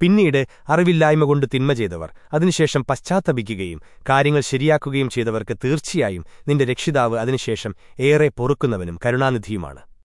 പിന്നീട് അറിവില്ലായ്മ കൊണ്ട് തിന്മ ചെയ്തവർ. അതിനുശേഷം പശ്ചാത്തപിക്കുകയും കാര്യങ്ങൾ ശരിയാക്കുകയും ചെയ്തവർക്ക് തീർച്ചയായും നിന്റെ രക്ഷിതാവ് അതിനുശേഷം ഏറെ പൊറുക്കുന്നവനും കരുണാനിധിയുമാണ്.